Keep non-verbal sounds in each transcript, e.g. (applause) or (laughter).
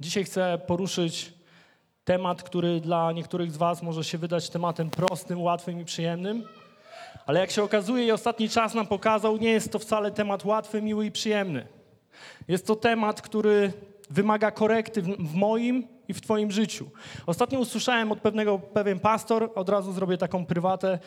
Dzisiaj chcę poruszyć temat, który dla niektórych z Was może się wydać tematem prostym, łatwym i przyjemnym, ale jak się okazuje i ostatni czas nam pokazał, nie jest to wcale temat łatwy, miły i przyjemny. Jest to temat, który wymaga korekty w, moim i w Twoim życiu. Ostatnio usłyszałem od pewnego pewien pastor, od razu zrobię taką prywatę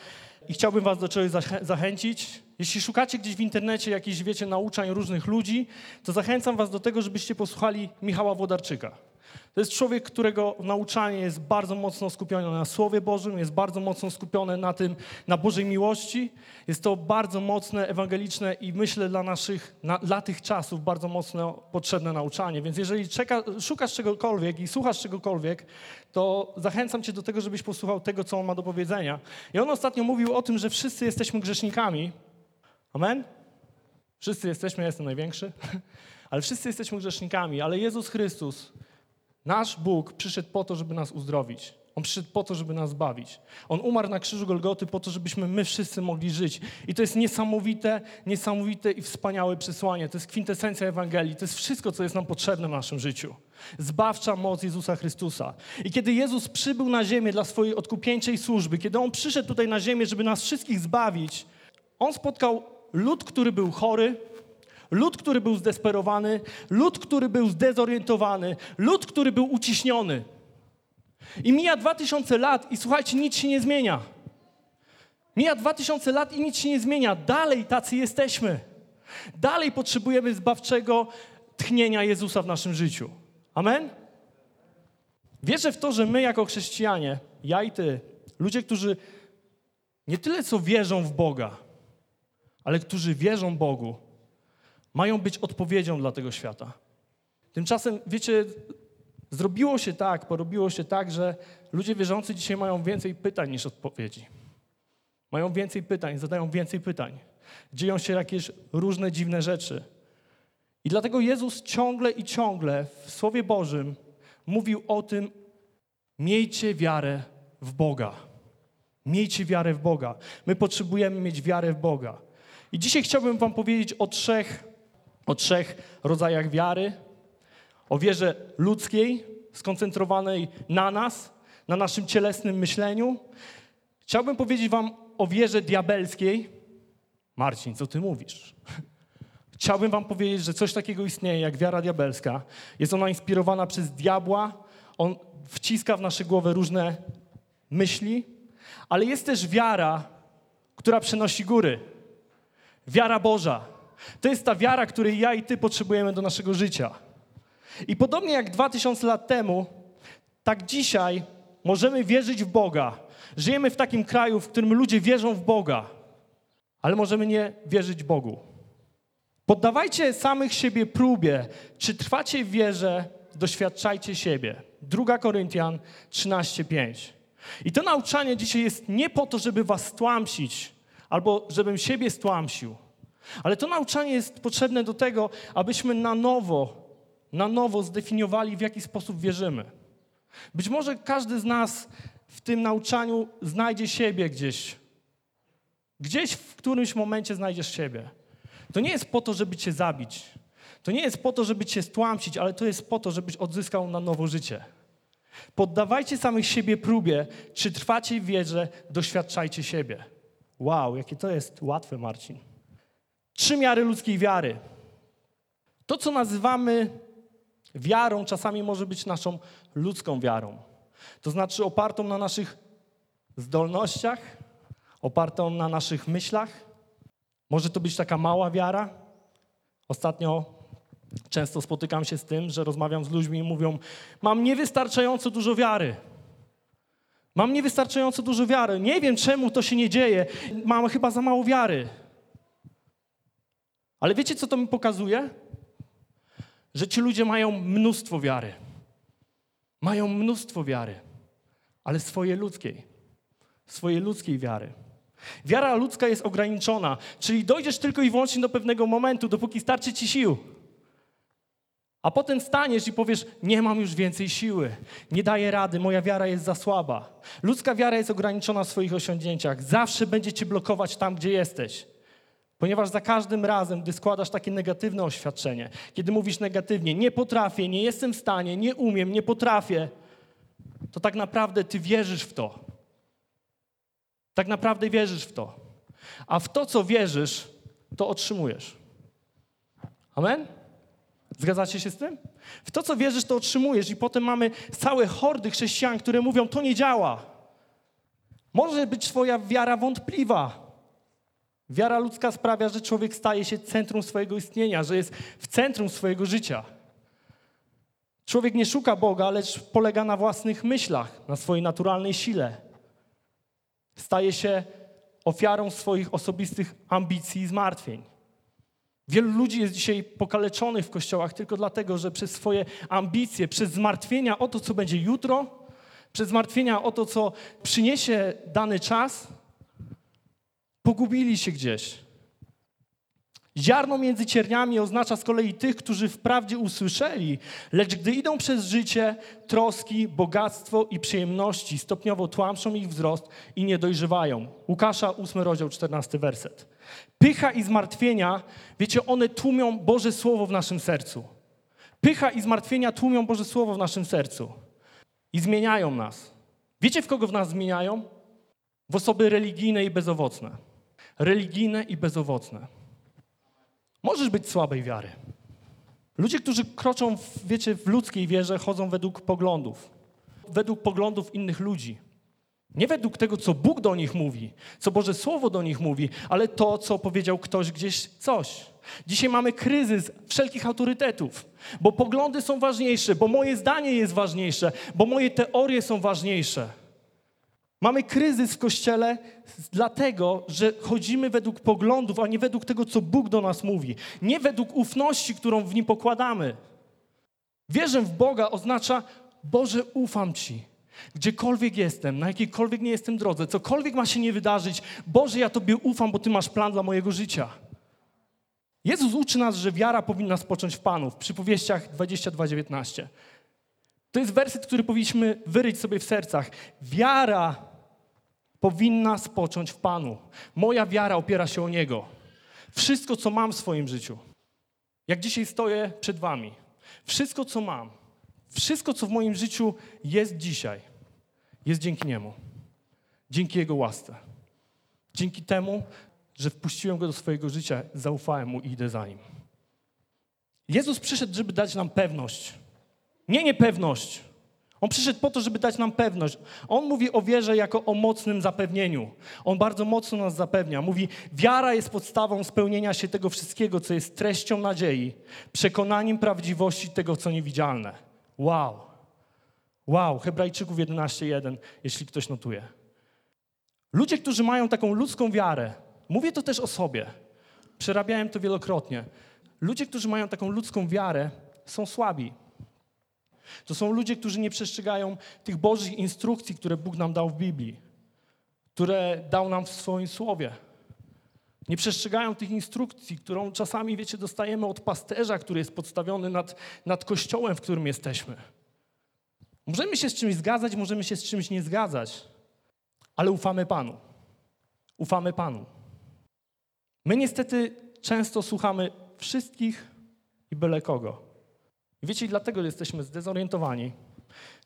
i chciałbym Was do czegoś zachę- zachęcić. Jeśli szukacie gdzieś w internecie jakichś, wiecie, nauczań różnych ludzi, to zachęcam Was do tego, żebyście posłuchali Michała Włodarczyka. To jest człowiek, którego nauczanie jest bardzo mocno skupione na Słowie Bożym, jest bardzo mocno skupione na tym, na Bożej miłości. Jest to bardzo mocne, ewangeliczne i myślę dla naszych, na, dla tych czasów bardzo mocno potrzebne nauczanie. Więc jeżeli czeka, szukasz czegokolwiek i słuchasz czegokolwiek, to zachęcam cię do tego, żebyś posłuchał tego, co on ma do powiedzenia. I on ostatnio mówił o tym, że wszyscy jesteśmy grzesznikami. Amen? Wszyscy jesteśmy, ja jestem największy, (laughs) ale wszyscy jesteśmy grzesznikami, ale Jezus Chrystus Nasz Bóg przyszedł po to, żeby nas uzdrowić. On przyszedł po to, żeby nas zbawić. On umarł na krzyżu Golgoty po to, żebyśmy my wszyscy mogli żyć. I to jest niesamowite, niesamowite i wspaniałe przesłanie. To jest kwintesencja Ewangelii. To jest wszystko, co jest nam potrzebne w naszym życiu. Zbawcza moc Jezusa Chrystusa. I kiedy Jezus przybył na ziemię dla swojej odkupieńczej służby, kiedy On przyszedł tutaj na ziemię, żeby nas wszystkich zbawić, On spotkał lud, który był chory, Lud, który był zdesperowany, lud, który był zdezorientowany, lud, który był uciśniony. I mija dwa tysiące lat i słuchajcie, nic się nie zmienia. Mija dwa tysiące lat i nic się nie zmienia. Dalej tacy jesteśmy. Dalej potrzebujemy zbawczego tchnienia Jezusa w naszym życiu. Amen? Wierzę w to, że my jako chrześcijanie, ja i ty, ludzie, którzy nie tyle co wierzą w Boga, ale którzy wierzą Bogu, mają być odpowiedzią dla tego świata. Tymczasem, wiecie, zrobiło się tak, porobiło się tak, że ludzie wierzący dzisiaj mają więcej pytań niż odpowiedzi. Mają więcej pytań, zadają więcej pytań. Dzieją się jakieś różne dziwne rzeczy. I dlatego Jezus ciągle i ciągle w Słowie Bożym mówił o tym, miejcie wiarę w Boga. Miejcie wiarę w Boga. My potrzebujemy mieć wiarę w Boga. I dzisiaj chciałbym Wam powiedzieć o trzech o trzech rodzajach wiary. O wierze ludzkiej, skoncentrowanej na nas, na naszym cielesnym myśleniu. Chciałbym powiedzieć Wam o wierze diabelskiej. Marcin, co ty mówisz? Chciałbym Wam powiedzieć, że coś takiego istnieje jak wiara diabelska. Jest ona inspirowana przez diabła. On wciska w nasze głowy różne myśli, ale jest też wiara, która przenosi góry. Wiara Boża. To jest ta wiara, której ja i ty potrzebujemy do naszego życia. I podobnie jak 2000 lat temu, tak dzisiaj możemy wierzyć w Boga. Żyjemy w takim kraju, w którym ludzie wierzą w Boga, ale możemy nie wierzyć Bogu. Poddawajcie samych siebie próbie, czy trwacie w wierze, doświadczajcie siebie. 2 Koryntian 13:5. I to nauczanie dzisiaj jest nie po to, żeby was stłamsić, albo żebym siebie stłamsił, ale to nauczanie jest potrzebne do tego, abyśmy na nowo, na nowo zdefiniowali, w jaki sposób wierzymy. Być może każdy z nas w tym nauczaniu znajdzie siebie gdzieś. Gdzieś w którymś momencie znajdziesz siebie. To nie jest po to, żeby cię zabić. To nie jest po to, żeby cię stłamsić, ale to jest po to, żebyś odzyskał na nowo życie. Poddawajcie samych siebie próbie, czy trwacie w wierze, doświadczajcie siebie. Wow, jakie to jest łatwe, Marcin. Trzy miary ludzkiej wiary. To, co nazywamy wiarą, czasami może być naszą ludzką wiarą. To znaczy opartą na naszych zdolnościach, opartą na naszych myślach. Może to być taka mała wiara. Ostatnio często spotykam się z tym, że rozmawiam z ludźmi i mówią: Mam niewystarczająco dużo wiary. Mam niewystarczająco dużo wiary. Nie wiem, czemu to się nie dzieje. Mam chyba za mało wiary. Ale wiecie, co to mi pokazuje? Że ci ludzie mają mnóstwo wiary. Mają mnóstwo wiary, ale swojej ludzkiej. Swojej ludzkiej wiary. Wiara ludzka jest ograniczona, czyli dojdziesz tylko i wyłącznie do pewnego momentu, dopóki starczy ci sił. A potem staniesz i powiesz: Nie mam już więcej siły, nie daję rady, moja wiara jest za słaba. Ludzka wiara jest ograniczona w swoich osiągnięciach, zawsze będzie cię blokować tam, gdzie jesteś. Ponieważ za każdym razem, gdy składasz takie negatywne oświadczenie, kiedy mówisz negatywnie, nie potrafię, nie jestem w stanie, nie umiem, nie potrafię, to tak naprawdę ty wierzysz w to. Tak naprawdę wierzysz w to. A w to, co wierzysz, to otrzymujesz. Amen? Zgadzacie się z tym? W to, co wierzysz, to otrzymujesz, i potem mamy całe hordy chrześcijan, które mówią: To nie działa. Może być Twoja wiara wątpliwa. Wiara ludzka sprawia, że człowiek staje się centrum swojego istnienia, że jest w centrum swojego życia. Człowiek nie szuka Boga, lecz polega na własnych myślach, na swojej naturalnej sile. Staje się ofiarą swoich osobistych ambicji i zmartwień. Wielu ludzi jest dzisiaj pokaleczonych w kościołach tylko dlatego, że przez swoje ambicje, przez zmartwienia o to, co będzie jutro, przez zmartwienia o to, co przyniesie dany czas, pogubili się gdzieś. Ziarno między cierniami oznacza z kolei tych, którzy wprawdzie usłyszeli, lecz gdy idą przez życie, troski, bogactwo i przyjemności stopniowo tłamszą ich wzrost i nie dojrzewają. Łukasza 8 rozdział 14 werset. Pycha i zmartwienia, wiecie, one tłumią Boże Słowo w naszym sercu. Pycha i zmartwienia tłumią Boże Słowo w naszym sercu i zmieniają nas. Wiecie, w kogo w nas zmieniają? W osoby religijne i bezowocne. Religijne i bezowocne. Możesz być słabej wiary. Ludzie, którzy kroczą, w, wiecie, w ludzkiej wierze, chodzą według poglądów. Według poglądów innych ludzi. Nie według tego, co Bóg do nich mówi, co Boże Słowo do nich mówi, ale to, co powiedział ktoś gdzieś coś. Dzisiaj mamy kryzys wszelkich autorytetów, bo poglądy są ważniejsze, bo moje zdanie jest ważniejsze, bo moje teorie są ważniejsze. Mamy kryzys w kościele dlatego, że chodzimy według poglądów, a nie według tego, co Bóg do nas mówi. Nie według ufności, którą w nim pokładamy. Wierzę w Boga oznacza, Boże, ufam Ci. Gdziekolwiek jestem, na jakiejkolwiek nie jestem drodze, cokolwiek ma się nie wydarzyć, Boże, ja Tobie ufam, bo Ty masz plan dla mojego życia. Jezus uczy nas, że wiara powinna spocząć w Panu, w przypowieściach 22:19. To jest werset, który powinniśmy wyryć sobie w sercach. Wiara powinna spocząć w Panu. Moja wiara opiera się o Niego. Wszystko, co mam w swoim życiu, jak dzisiaj stoję przed Wami, wszystko, co mam, wszystko, co w moim życiu jest dzisiaj, jest dzięki Niemu. Dzięki Jego łasce. Dzięki temu, że wpuściłem Go do swojego życia, zaufałem Mu i idę za Nim. Jezus przyszedł, żeby dać nam pewność. Nie niepewność. On przyszedł po to, żeby dać nam pewność. On mówi o wierze jako o mocnym zapewnieniu. On bardzo mocno nas zapewnia. Mówi, wiara jest podstawą spełnienia się tego wszystkiego, co jest treścią nadziei, przekonaniem prawdziwości tego, co niewidzialne. Wow. Wow, Hebrajczyków 11.1, jeśli ktoś notuje. Ludzie, którzy mają taką ludzką wiarę, mówię to też o sobie, przerabiałem to wielokrotnie. Ludzie, którzy mają taką ludzką wiarę, są słabi. To są ludzie, którzy nie przestrzegają tych Bożych instrukcji, które Bóg nam dał w Biblii, które dał nam w swoim słowie. Nie przestrzegają tych instrukcji, którą czasami, wiecie, dostajemy od pasterza, który jest podstawiony nad, nad kościołem, w którym jesteśmy. Możemy się z czymś zgadzać, możemy się z czymś nie zgadzać, ale ufamy Panu. Ufamy Panu. My niestety często słuchamy wszystkich i byle kogo. I wiecie, dlatego jesteśmy zdezorientowani,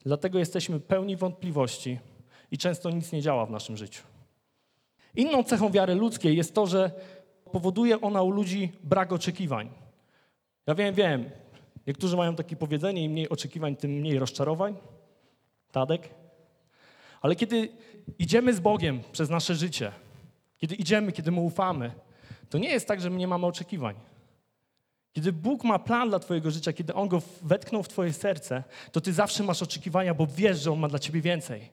dlatego jesteśmy pełni wątpliwości i często nic nie działa w naszym życiu. Inną cechą wiary ludzkiej jest to, że powoduje ona u ludzi brak oczekiwań. Ja wiem, wiem, niektórzy mają takie powiedzenie, im mniej oczekiwań, tym mniej rozczarowań. Tadek? Ale kiedy idziemy z Bogiem przez nasze życie, kiedy idziemy, kiedy Mu ufamy, to nie jest tak, że my nie mamy oczekiwań. Kiedy Bóg ma plan dla Twojego życia, kiedy On go wetknął w Twoje serce, to Ty zawsze masz oczekiwania, bo wiesz, że On ma dla Ciebie więcej.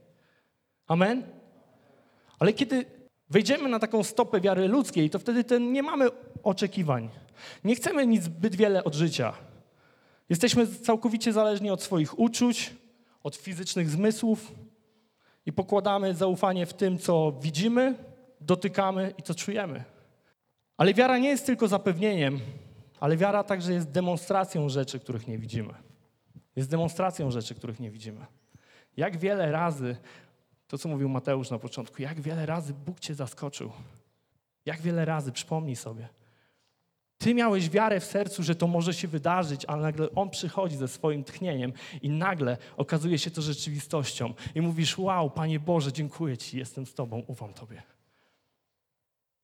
Amen? Ale kiedy wejdziemy na taką stopę wiary ludzkiej, to wtedy ten nie mamy oczekiwań. Nie chcemy nic zbyt wiele od życia. Jesteśmy całkowicie zależni od swoich uczuć, od fizycznych zmysłów i pokładamy zaufanie w tym, co widzimy, dotykamy i co czujemy. Ale wiara nie jest tylko zapewnieniem, ale wiara także jest demonstracją rzeczy, których nie widzimy. Jest demonstracją rzeczy, których nie widzimy. Jak wiele razy, to co mówił Mateusz na początku, jak wiele razy Bóg cię zaskoczył. Jak wiele razy, przypomnij sobie. Ty miałeś wiarę w sercu, że to może się wydarzyć, ale nagle on przychodzi ze swoim tchnieniem i nagle okazuje się to rzeczywistością. I mówisz: Wow, Panie Boże, dziękuję Ci, jestem z Tobą, ufam Tobie.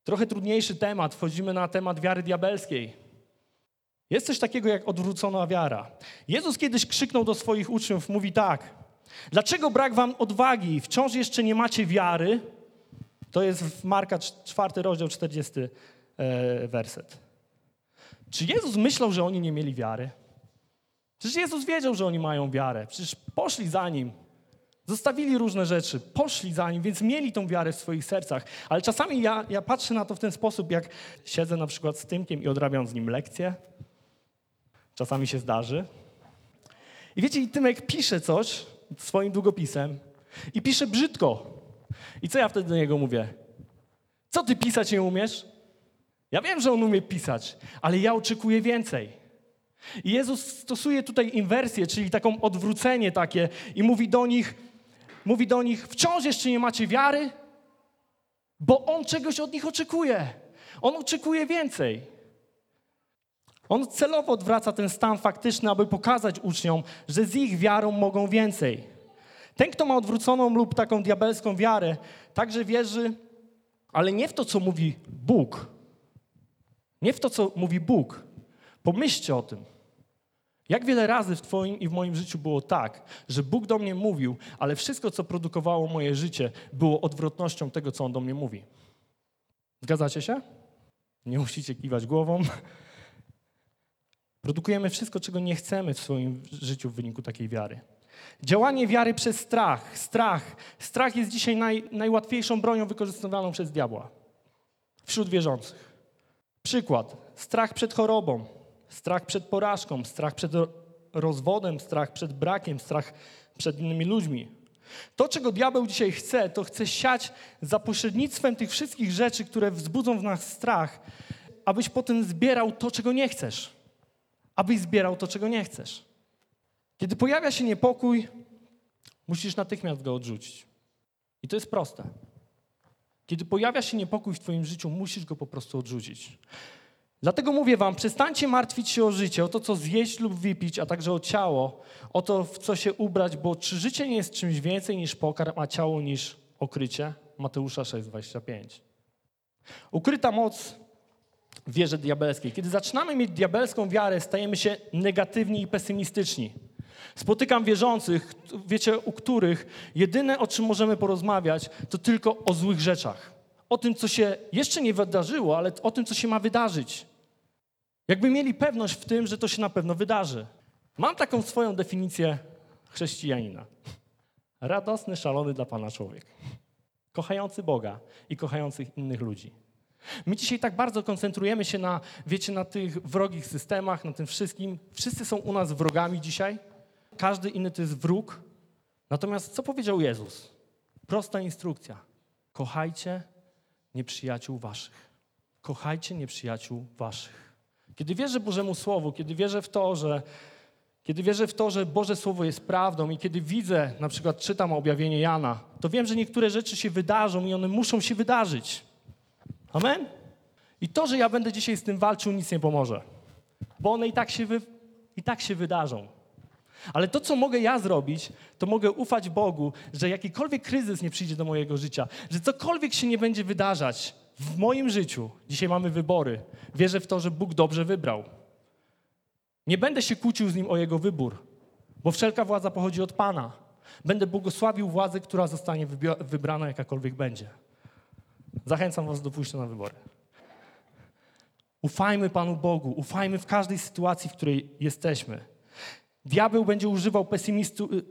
Trochę trudniejszy temat, wchodzimy na temat wiary diabelskiej. Jest coś takiego jak odwrócona wiara. Jezus kiedyś krzyknął do swoich uczniów, mówi tak: Dlaczego brak wam odwagi? Wciąż jeszcze nie macie wiary? To jest w Marka 4 rozdział 40 e, werset. Czy Jezus myślał, że oni nie mieli wiary? Przecież Jezus wiedział, że oni mają wiarę. Przecież poszli za Nim. Zostawili różne rzeczy, poszli za Nim, więc mieli tą wiarę w swoich sercach. Ale czasami ja, ja patrzę na to w ten sposób, jak siedzę na przykład z Tymkiem i odrabiam z nim lekcje. Czasami się zdarzy. I wiecie, i Tymek pisze coś swoim długopisem i pisze brzydko. I co ja wtedy do niego mówię? Co ty pisać nie umiesz? Ja wiem, że on umie pisać, ale ja oczekuję więcej. I Jezus stosuje tutaj inwersję, czyli taką odwrócenie takie i mówi do nich, mówi do nich, wciąż jeszcze nie macie wiary, bo On czegoś od nich oczekuje. On oczekuje więcej. On celowo odwraca ten stan faktyczny, aby pokazać uczniom, że z ich wiarą mogą więcej. Ten, kto ma odwróconą lub taką diabelską wiarę, także wierzy, ale nie w to, co mówi Bóg. Nie w to, co mówi Bóg. Pomyślcie o tym. Jak wiele razy w Twoim i w moim życiu było tak, że Bóg do mnie mówił, ale wszystko, co produkowało moje życie, było odwrotnością tego, co On do mnie mówi. Zgadzacie się? Nie musicie kiwać głową. Produkujemy wszystko, czego nie chcemy w swoim życiu w wyniku takiej wiary. Działanie wiary przez strach. Strach. Strach jest dzisiaj naj, najłatwiejszą bronią wykorzystywaną przez diabła wśród wierzących. Przykład. Strach przed chorobą, strach przed porażką, strach przed rozwodem, strach przed brakiem, strach przed innymi ludźmi. To, czego diabeł dzisiaj chce, to chce siać za pośrednictwem tych wszystkich rzeczy, które wzbudzą w nas strach, abyś potem zbierał to, czego nie chcesz. Abyś zbierał to, czego nie chcesz. Kiedy pojawia się niepokój, musisz natychmiast go odrzucić. I to jest proste. Kiedy pojawia się niepokój w Twoim życiu, musisz go po prostu odrzucić. Dlatego mówię Wam, przestańcie martwić się o życie, o to, co zjeść lub wypić, a także o ciało, o to, w co się ubrać, bo czy życie nie jest czymś więcej niż pokarm, a ciało niż okrycie? Mateusza 6,25. Ukryta moc wierze diabelskiej. Kiedy zaczynamy mieć diabelską wiarę, stajemy się negatywni i pesymistyczni. Spotykam wierzących, wiecie, u których jedyne, o czym możemy porozmawiać, to tylko o złych rzeczach. O tym, co się jeszcze nie wydarzyło, ale o tym, co się ma wydarzyć. Jakby mieli pewność w tym, że to się na pewno wydarzy. Mam taką swoją definicję chrześcijanina. Radosny, szalony dla Pana człowiek. Kochający Boga i kochających innych ludzi. My dzisiaj tak bardzo koncentrujemy się na, wiecie, na tych wrogich systemach, na tym wszystkim. Wszyscy są u nas wrogami dzisiaj. Każdy inny to jest wróg. Natomiast co powiedział Jezus? Prosta instrukcja. Kochajcie nieprzyjaciół waszych. Kochajcie nieprzyjaciół waszych. Kiedy wierzę Bożemu Słowu, kiedy wierzę w to, że kiedy wierzę w to, że Boże Słowo jest prawdą i kiedy widzę, na przykład czytam objawienie Jana, to wiem, że niektóre rzeczy się wydarzą i one muszą się wydarzyć. Amen? I to, że ja będę dzisiaj z tym walczył, nic nie pomoże. Bo one i tak się, wy, i tak się wydarzą. Ale to, co mogę ja zrobić, to mogę ufać Bogu, że jakikolwiek kryzys nie przyjdzie do mojego życia, że cokolwiek się nie będzie wydarzać w moim życiu. Dzisiaj mamy wybory. Wierzę w to, że Bóg dobrze wybrał. Nie będę się kłócił z Nim o Jego wybór, bo wszelka władza pochodzi od Pana. Będę błogosławił władzę, która zostanie wybrana, jakakolwiek będzie. Zachęcam Was do pójścia na wybory. Ufajmy Panu Bogu, ufajmy w każdej sytuacji, w której jesteśmy. Diabeł będzie używał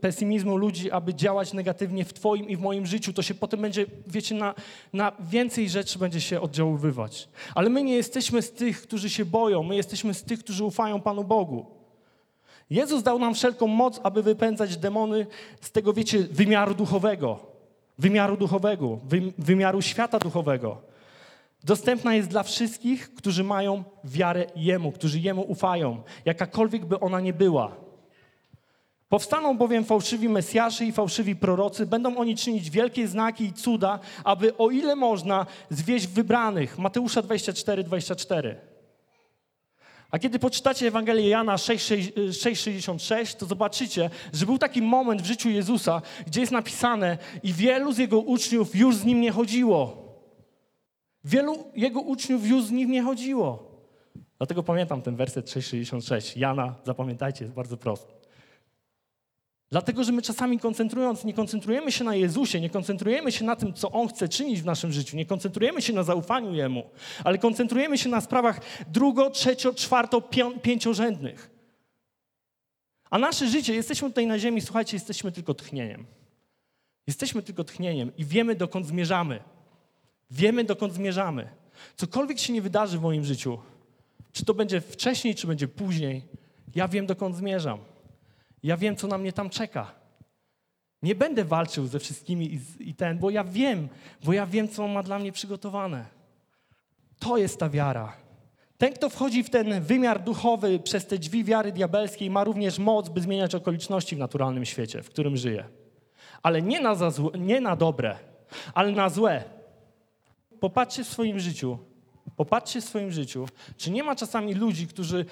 pesymizmu ludzi, aby działać negatywnie w Twoim i w moim życiu. To się potem będzie, wiecie, na, na więcej rzeczy będzie się oddziaływać. Ale my nie jesteśmy z tych, którzy się boją. My jesteśmy z tych, którzy ufają Panu Bogu. Jezus dał nam wszelką moc, aby wypędzać demony z tego, wiecie, wymiaru duchowego. Wymiaru duchowego, wymiaru świata duchowego. Dostępna jest dla wszystkich, którzy mają wiarę Jemu, którzy Jemu ufają, jakakolwiek by ona nie była. Powstaną bowiem fałszywi Mesjasze i fałszywi prorocy, będą oni czynić wielkie znaki i cuda, aby o ile można zwieść wybranych. Mateusza 24, 24. A kiedy poczytacie Ewangelię Jana 6,66, to zobaczycie, że był taki moment w życiu Jezusa, gdzie jest napisane i wielu z Jego uczniów już z Nim nie chodziło. Wielu Jego uczniów już z Nim nie chodziło. Dlatego pamiętam ten werset 6,66. Jana, zapamiętajcie, jest bardzo prosty. Dlatego, że my czasami koncentrując, nie koncentrujemy się na Jezusie, nie koncentrujemy się na tym, co On chce czynić w naszym życiu, nie koncentrujemy się na zaufaniu Jemu, ale koncentrujemy się na sprawach drugo, trzecio, czwarto, pięciorzędnych. A nasze życie, jesteśmy tutaj na ziemi, słuchajcie, jesteśmy tylko tchnieniem. Jesteśmy tylko tchnieniem i wiemy, dokąd zmierzamy. Wiemy, dokąd zmierzamy. Cokolwiek się nie wydarzy w moim życiu, czy to będzie wcześniej, czy będzie później, ja wiem, dokąd zmierzam. Ja wiem, co na mnie tam czeka. Nie będę walczył ze wszystkimi i, i ten, bo ja wiem, bo ja wiem, co on ma dla mnie przygotowane. To jest ta wiara. Ten, kto wchodzi w ten wymiar duchowy przez te drzwi wiary diabelskiej, ma również moc, by zmieniać okoliczności w naturalnym świecie, w którym żyje. Ale nie na, złe, nie na dobre, ale na złe. Popatrzcie w swoim życiu, popatrzcie w swoim życiu, czy nie ma czasami ludzi, którzy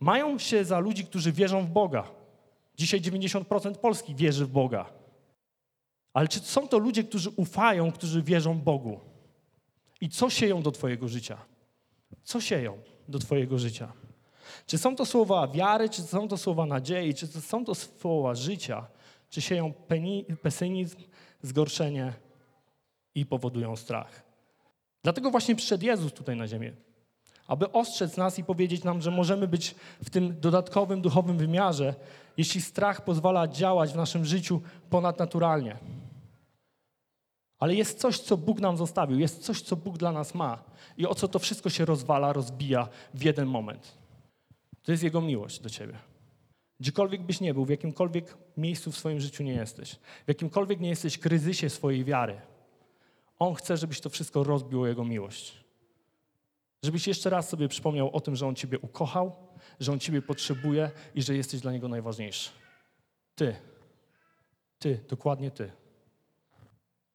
mają się za ludzi, którzy wierzą w Boga. Dzisiaj 90% Polski wierzy w Boga. Ale czy są to ludzie, którzy ufają, którzy wierzą Bogu? I co sieją do Twojego życia? Co sieją do Twojego życia? Czy są to słowa wiary, czy są to słowa nadziei, czy są to słowa życia, czy sieją pesymizm, zgorszenie i powodują strach? Dlatego właśnie przyszedł Jezus tutaj na ziemię, aby ostrzec nas i powiedzieć nam, że możemy być w tym dodatkowym duchowym wymiarze, jeśli strach pozwala działać w naszym życiu ponadnaturalnie. Ale jest coś, co Bóg nam zostawił, jest coś, co Bóg dla nas ma i o co to wszystko się rozwala, rozbija w jeden moment. To jest Jego miłość do Ciebie. Gdziekolwiek byś nie był, w jakimkolwiek miejscu w swoim życiu nie jesteś, w jakimkolwiek nie jesteś kryzysie swojej wiary, On chce, żebyś to wszystko rozbił o Jego miłość. Żebyś jeszcze raz sobie przypomniał o tym, że On Ciebie ukochał, że On Ciebie potrzebuje i że jesteś dla Niego najważniejszy. Ty. Ty, dokładnie Ty.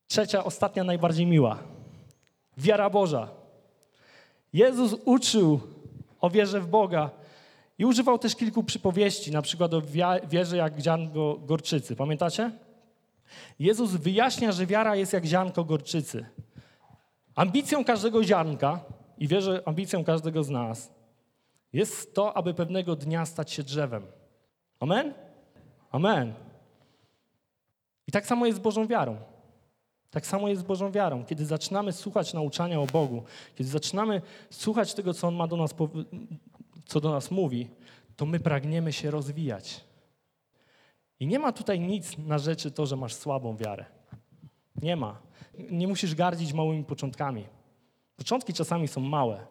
Trzecia, ostatnia, najbardziej miła. Wiara Boża. Jezus uczył o wierze w Boga i używał też kilku przypowieści, na przykład o wierze jak ziarnko gorczycy. Pamiętacie? Jezus wyjaśnia, że wiara jest jak ziarnko gorczycy. Ambicją każdego ziarnka i wierzę ambicją każdego z nas jest to, aby pewnego dnia stać się drzewem. Amen? Amen. I tak samo jest z Bożą wiarą. Tak samo jest z Bożą wiarą. Kiedy zaczynamy słuchać nauczania o Bogu, kiedy zaczynamy słuchać tego, co On ma do nas, co do nas mówi, to my pragniemy się rozwijać. I nie ma tutaj nic na rzeczy to, że masz słabą wiarę. Nie ma. Nie musisz gardzić małymi początkami. Początki czasami są małe,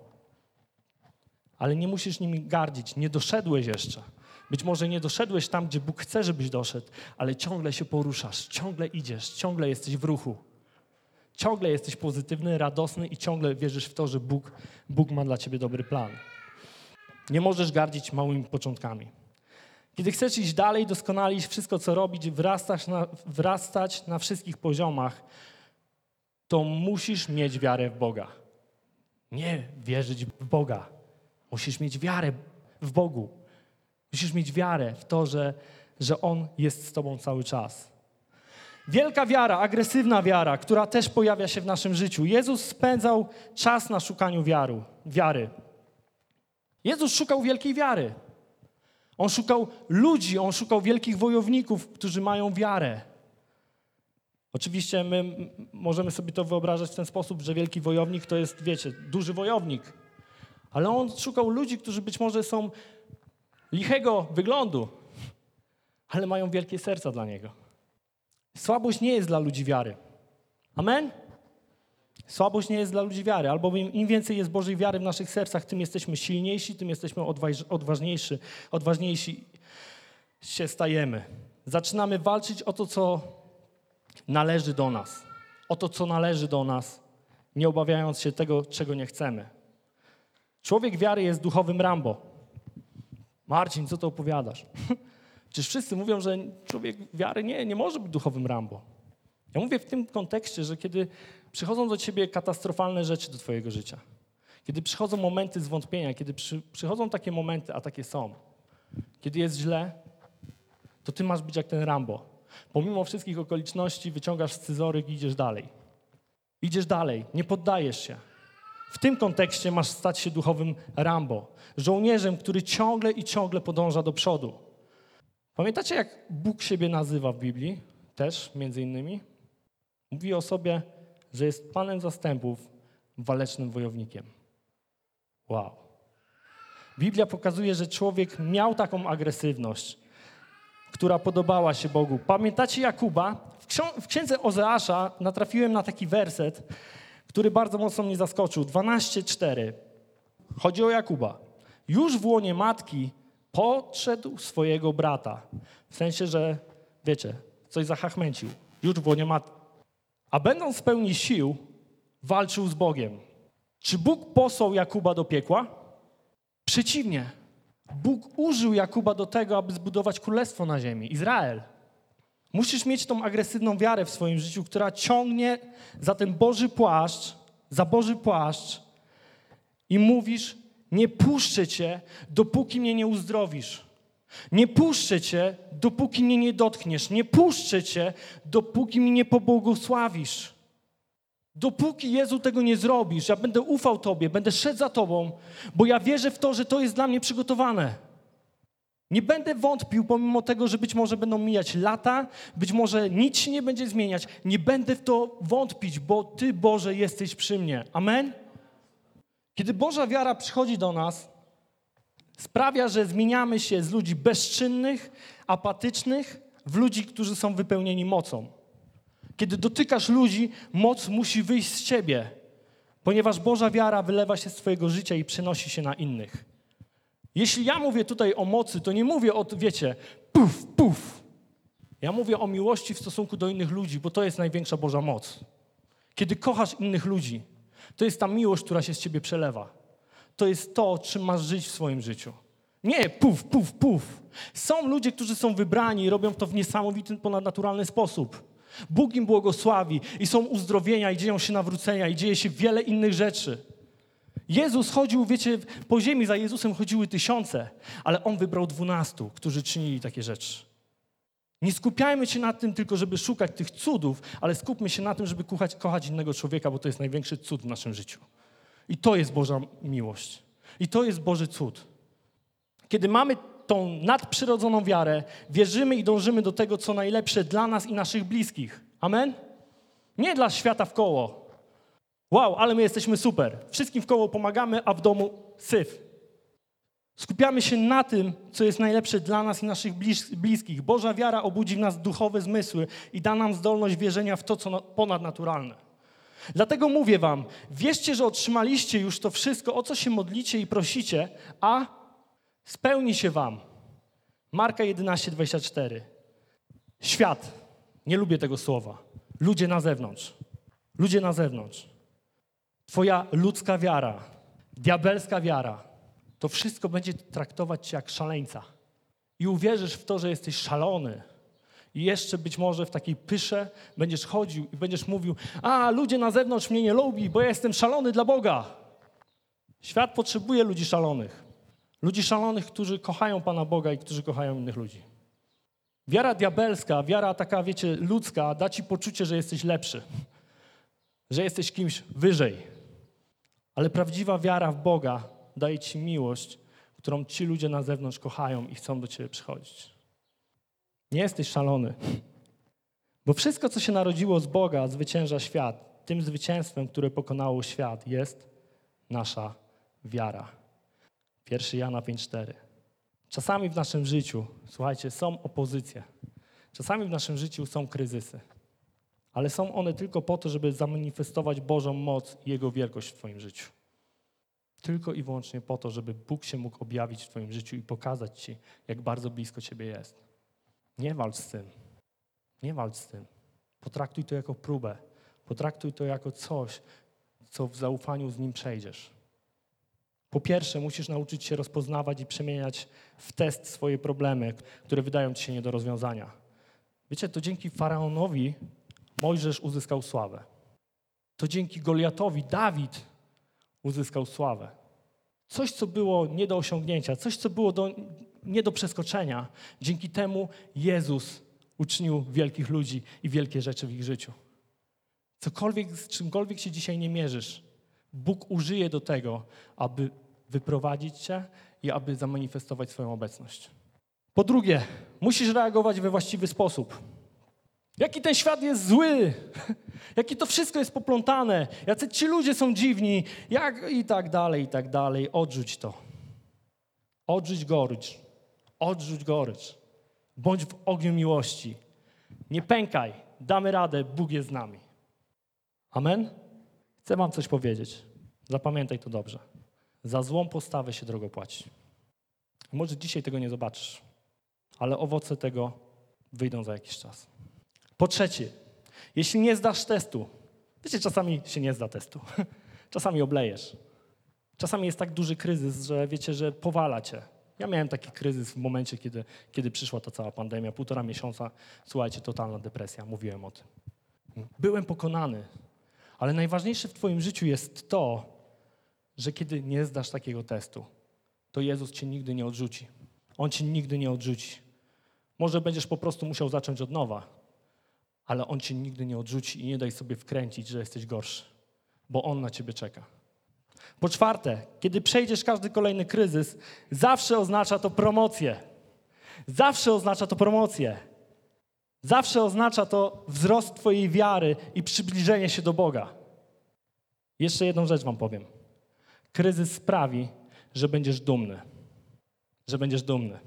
ale nie musisz nimi gardzić. Nie doszedłeś jeszcze. Być może nie doszedłeś tam, gdzie Bóg chce, żebyś doszedł, ale ciągle się poruszasz, ciągle idziesz, ciągle jesteś w ruchu. Ciągle jesteś pozytywny, radosny i ciągle wierzysz w to, że Bóg, Bóg ma dla ciebie dobry plan. Nie możesz gardzić małymi początkami. Kiedy chcesz iść dalej, doskonalić wszystko, co robić, wrastać na, wrastać na wszystkich poziomach, to musisz mieć wiarę w Boga. Nie wierzyć w Boga. Musisz mieć wiarę w Bogu. Musisz mieć wiarę w to, że, że On jest z Tobą cały czas. Wielka wiara, agresywna wiara, która też pojawia się w naszym życiu. Jezus spędzał czas na szukaniu wiaru, wiary. Jezus szukał wielkiej wiary. On szukał ludzi, on szukał wielkich wojowników, którzy mają wiarę. Oczywiście my możemy sobie to wyobrażać w ten sposób, że wielki wojownik to jest, wiecie, duży wojownik. Ale on szukał ludzi, którzy być może są lichego wyglądu, ale mają wielkie serca dla niego. Słabość nie jest dla ludzi wiary. Amen? Słabość nie jest dla ludzi wiary, albowiem im więcej jest Bożej wiary w naszych sercach, tym jesteśmy silniejsi, tym jesteśmy odważniejsi, odważniejsi się stajemy. Zaczynamy walczyć o to, co należy do nas. O to, co należy do nas, nie obawiając się tego, czego nie chcemy. Człowiek wiary jest duchowym Rambo. Marcin, co to opowiadasz? (laughs) Przecież wszyscy mówią, że człowiek wiary nie, nie może być duchowym Rambo. Ja mówię w tym kontekście, że kiedy przychodzą do ciebie katastrofalne rzeczy do twojego życia, kiedy przychodzą momenty zwątpienia, kiedy przy, przychodzą takie momenty, a takie są, kiedy jest źle, to ty masz być jak ten Rambo. Pomimo wszystkich okoliczności wyciągasz scyzoryk i idziesz dalej. Idziesz dalej, nie poddajesz się. W tym kontekście masz stać się duchowym Rambo, żołnierzem, który ciągle i ciągle podąża do przodu. Pamiętacie, jak Bóg siebie nazywa w Biblii? Też, między innymi? Mówi o sobie, że jest Panem zastępów, walecznym wojownikiem. Wow. Biblia pokazuje, że człowiek miał taką agresywność, która podobała się Bogu. Pamiętacie Jakuba? W, ksią- w księdze Ozeasza natrafiłem na taki werset, który bardzo mocno mnie zaskoczył. 12:4. Chodzi o Jakuba. Już w łonie matki podszedł swojego brata. W sensie, że wiecie, coś zachachmęcił. Już w łonie matki. A będąc w pełni sił, walczył z Bogiem. Czy Bóg posłał Jakuba do piekła? Przeciwnie. Bóg użył Jakuba do tego, aby zbudować królestwo na ziemi, Izrael. Musisz mieć tą agresywną wiarę w swoim życiu, która ciągnie za ten Boży płaszcz, za Boży płaszcz i mówisz: Nie puszczę cię, dopóki mnie nie uzdrowisz. Nie puszczę cię, dopóki mnie nie dotkniesz. Nie puszczę cię, dopóki mi nie pobłogosławisz. Dopóki Jezu tego nie zrobisz, ja będę ufał Tobie, będę szedł za Tobą, bo ja wierzę w to, że to jest dla mnie przygotowane. Nie będę wątpił, pomimo tego, że być może będą mijać lata, być może nic się nie będzie zmieniać. Nie będę w to wątpić, bo Ty, Boże, jesteś przy mnie. Amen? Kiedy Boża wiara przychodzi do nas, sprawia, że zmieniamy się z ludzi bezczynnych, apatycznych w ludzi, którzy są wypełnieni mocą. Kiedy dotykasz ludzi, moc musi wyjść z ciebie, ponieważ Boża wiara wylewa się z twojego życia i przenosi się na innych. Jeśli ja mówię tutaj o mocy, to nie mówię o, wiecie, puf, puf. Ja mówię o miłości w stosunku do innych ludzi, bo to jest największa Boża moc. Kiedy kochasz innych ludzi, to jest ta miłość, która się z ciebie przelewa. To jest to, czym masz żyć w swoim życiu. Nie puf, puf, puf. Są ludzie, którzy są wybrani i robią to w niesamowity, ponadnaturalny sposób. Bóg im błogosławi i są uzdrowienia i dzieją się nawrócenia i dzieje się wiele innych rzeczy. Jezus chodził, wiecie, po ziemi za Jezusem chodziły tysiące, ale On wybrał dwunastu, którzy czynili takie rzeczy. Nie skupiajmy się na tym tylko, żeby szukać tych cudów, ale skupmy się na tym, żeby kochać, kochać innego człowieka, bo to jest największy cud w naszym życiu. I to jest Boża miłość. I to jest Boży cud. Kiedy mamy tą nadprzyrodzoną wiarę, wierzymy i dążymy do tego, co najlepsze dla nas i naszych bliskich. Amen? Nie dla świata w koło. Wow, ale my jesteśmy super. Wszystkim w koło pomagamy, a w domu syf. Skupiamy się na tym, co jest najlepsze dla nas i naszych bliskich. Boża wiara obudzi w nas duchowe zmysły i da nam zdolność wierzenia w to, co ponadnaturalne. Dlatego mówię wam, wierzcie, że otrzymaliście już to wszystko, o co się modlicie i prosicie, a spełni się wam. Marka 11, 24. Świat. Nie lubię tego słowa. Ludzie na zewnątrz. Ludzie na zewnątrz. Twoja ludzka wiara, diabelska wiara, to wszystko będzie traktować cię jak szaleńca. I uwierzysz w to, że jesteś szalony. I jeszcze być może w takiej pysze będziesz chodził i będziesz mówił: A, ludzie na zewnątrz mnie nie lubi, bo ja jestem szalony dla Boga. Świat potrzebuje ludzi szalonych. Ludzi szalonych, którzy kochają Pana Boga i którzy kochają innych ludzi. Wiara diabelska, wiara taka, wiecie, ludzka, da ci poczucie, że jesteś lepszy, że jesteś kimś wyżej. Ale prawdziwa wiara w Boga daje ci miłość, którą ci ludzie na zewnątrz kochają i chcą do ciebie przychodzić. Nie jesteś szalony. Bo wszystko, co się narodziło z Boga, zwycięża świat. Tym zwycięstwem, które pokonało świat, jest nasza wiara. 1 Jana 5,4. Czasami w naszym życiu, słuchajcie, są opozycje. Czasami w naszym życiu są kryzysy. Ale są one tylko po to, żeby zamanifestować Bożą moc i Jego wielkość w Twoim życiu. Tylko i wyłącznie po to, żeby Bóg się mógł objawić w Twoim życiu i pokazać Ci, jak bardzo blisko Ciebie jest. Nie walcz z tym. Nie walcz z tym. Potraktuj to jako próbę. Potraktuj to jako coś, co w zaufaniu z Nim przejdziesz. Po pierwsze, musisz nauczyć się rozpoznawać i przemieniać w test swoje problemy, które wydają ci się nie do rozwiązania. Wiecie, to dzięki faraonowi Mojżesz uzyskał sławę. To dzięki Goliatowi Dawid uzyskał sławę. Coś, co było nie do osiągnięcia, coś, co było do, nie do przeskoczenia. Dzięki temu Jezus uczynił wielkich ludzi i wielkie rzeczy w ich życiu. Cokolwiek, z czymkolwiek się dzisiaj nie mierzysz, Bóg użyje do tego, aby wyprowadzić cię i aby zamanifestować swoją obecność. Po drugie, musisz reagować we właściwy sposób. Jaki ten świat jest zły, (laughs) jaki to wszystko jest poplątane, jacy ci ludzie są dziwni, jak i tak dalej, i tak dalej. Odrzuć to. Odrzuć gorycz. Odrzuć gorycz. Bądź w ogniu miłości. Nie pękaj. Damy radę. Bóg jest z nami. Amen? Chcę wam coś powiedzieć. Zapamiętaj to dobrze. Za złą postawę się drogo płaci. Może dzisiaj tego nie zobaczysz, ale owoce tego wyjdą za jakiś czas. Po trzecie, jeśli nie zdasz testu, wiecie, czasami się nie zda testu, (laughs) czasami oblejesz. Czasami jest tak duży kryzys, że wiecie, że powala cię. Ja miałem taki kryzys w momencie, kiedy, kiedy przyszła ta cała pandemia, półtora miesiąca, słuchajcie, totalna depresja, mówiłem o tym. Byłem pokonany, ale najważniejsze w Twoim życiu jest to, że kiedy nie zdasz takiego testu, to Jezus Cię nigdy nie odrzuci. On Cię nigdy nie odrzuci. Może będziesz po prostu musiał zacząć od nowa, ale On Cię nigdy nie odrzuci i nie daj sobie wkręcić, że jesteś gorszy, bo On na Ciebie czeka. Po czwarte, kiedy przejdziesz każdy kolejny kryzys, zawsze oznacza to promocję. Zawsze oznacza to promocję. Zawsze oznacza to wzrost Twojej wiary i przybliżenie się do Boga. Jeszcze jedną rzecz Wam powiem. Kryzys sprawi, że będziesz dumny. Że będziesz dumny.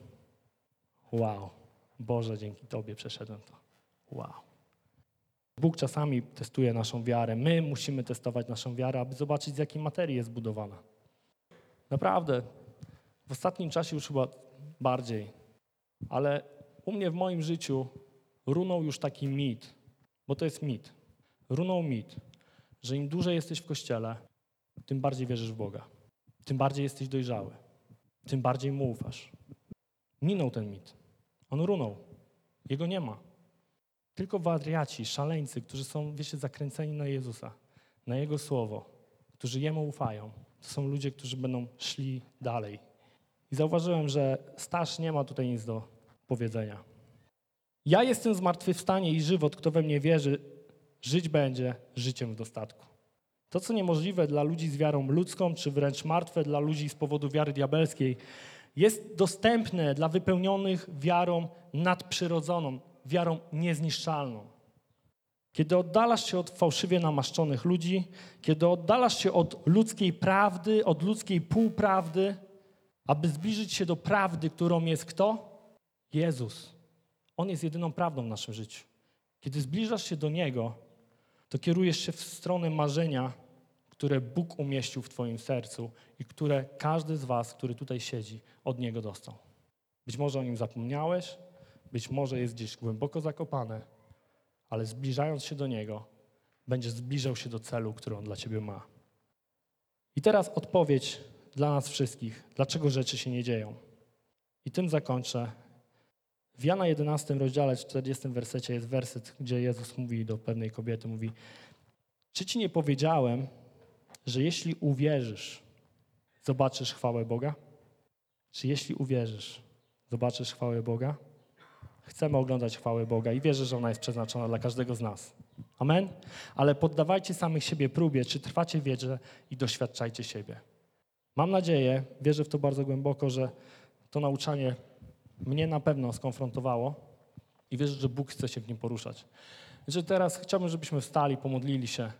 Wow. Boże, dzięki Tobie przeszedłem to. Wow. Bóg czasami testuje naszą wiarę. My musimy testować naszą wiarę, aby zobaczyć, z jakiej materii jest zbudowana. Naprawdę, w ostatnim czasie już chyba bardziej, ale u mnie w moim życiu runął już taki mit, bo to jest mit. Runął mit, że im dłużej jesteś w kościele, tym bardziej wierzysz w Boga. Tym bardziej jesteś dojrzały. Tym bardziej mu ufasz. Minął ten mit. On runął. Jego nie ma. Tylko wariaci, szaleńcy, którzy są, wiecie, zakręceni na Jezusa, na Jego Słowo, którzy Jemu ufają, to są ludzie, którzy będą szli dalej. I zauważyłem, że staż nie ma tutaj nic do powiedzenia. Ja jestem zmartwychwstanie i żywot, kto we mnie wierzy, żyć będzie życiem w dostatku. To, co niemożliwe dla ludzi z wiarą ludzką, czy wręcz martwe dla ludzi z powodu wiary diabelskiej, jest dostępne dla wypełnionych wiarą nadprzyrodzoną, wiarą niezniszczalną. Kiedy oddalasz się od fałszywie namaszczonych ludzi, kiedy oddalasz się od ludzkiej prawdy, od ludzkiej półprawdy, aby zbliżyć się do prawdy, którą jest kto? Jezus. On jest jedyną prawdą w naszym życiu. Kiedy zbliżasz się do Niego, to kierujesz się w stronę marzenia, które Bóg umieścił w Twoim sercu i które każdy z Was, który tutaj siedzi, od Niego dostał. Być może o nim zapomniałeś, być może jest gdzieś głęboko zakopane, ale zbliżając się do Niego, będziesz zbliżał się do celu, który On dla Ciebie ma. I teraz odpowiedź dla nas wszystkich, dlaczego rzeczy się nie dzieją. I tym zakończę. W Jana 11 rozdziale 40 wersecie jest werset, gdzie Jezus mówi do pewnej kobiety, mówi czy Ci nie powiedziałem, że jeśli uwierzysz, zobaczysz chwałę Boga? Czy jeśli uwierzysz, zobaczysz chwałę Boga? Chcemy oglądać chwałę Boga i wierzę, że ona jest przeznaczona dla każdego z nas. Amen? Ale poddawajcie samych siebie próbie, czy trwacie w wierze i doświadczajcie siebie. Mam nadzieję, wierzę w to bardzo głęboko, że to nauczanie mnie na pewno skonfrontowało i wierzę, że Bóg chce się w nim poruszać. Że teraz chciałbym, żebyśmy wstali, pomodlili się.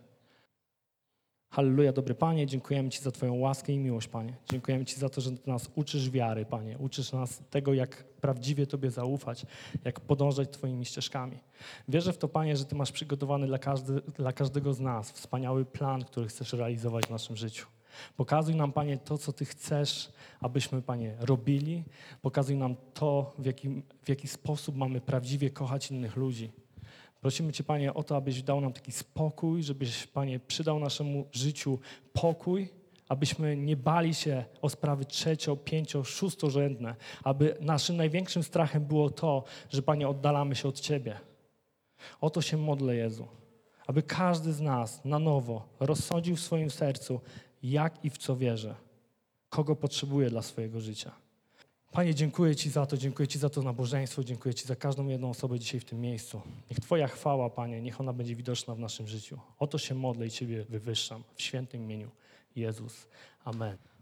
Halleluja, dobry Panie, dziękujemy Ci za Twoją łaskę i miłość, Panie. Dziękujemy Ci za to, że nas uczysz wiary, Panie. Uczysz nas tego, jak prawdziwie Tobie zaufać, jak podążać Twoimi ścieżkami. Wierzę w to, Panie, że Ty masz przygotowany dla, każdy, dla każdego z nas wspaniały plan, który chcesz realizować w naszym życiu. Pokazuj nam, Panie, to, co Ty chcesz, abyśmy, Panie, robili. Pokazuj nam to, w jaki, w jaki sposób mamy prawdziwie kochać innych ludzi. Prosimy Cię, Panie, o to, abyś dał nam taki spokój, żebyś, Panie, przydał naszemu życiu pokój, abyśmy nie bali się o sprawy trzecio, pięcio, szóstorzędne, aby naszym największym strachem było to, że Panie oddalamy się od Ciebie. O to się modlę, Jezu, aby każdy z nas na nowo rozsądził w swoim sercu, jak i w co wierzy, kogo potrzebuje dla swojego życia. Panie, dziękuję Ci za to, dziękuję Ci za to nabożeństwo, dziękuję Ci za każdą jedną osobę dzisiaj w tym miejscu. Niech Twoja chwała, Panie, niech ona będzie widoczna w naszym życiu. O to się modlę i Ciebie wywyższam w świętym imieniu Jezus. Amen.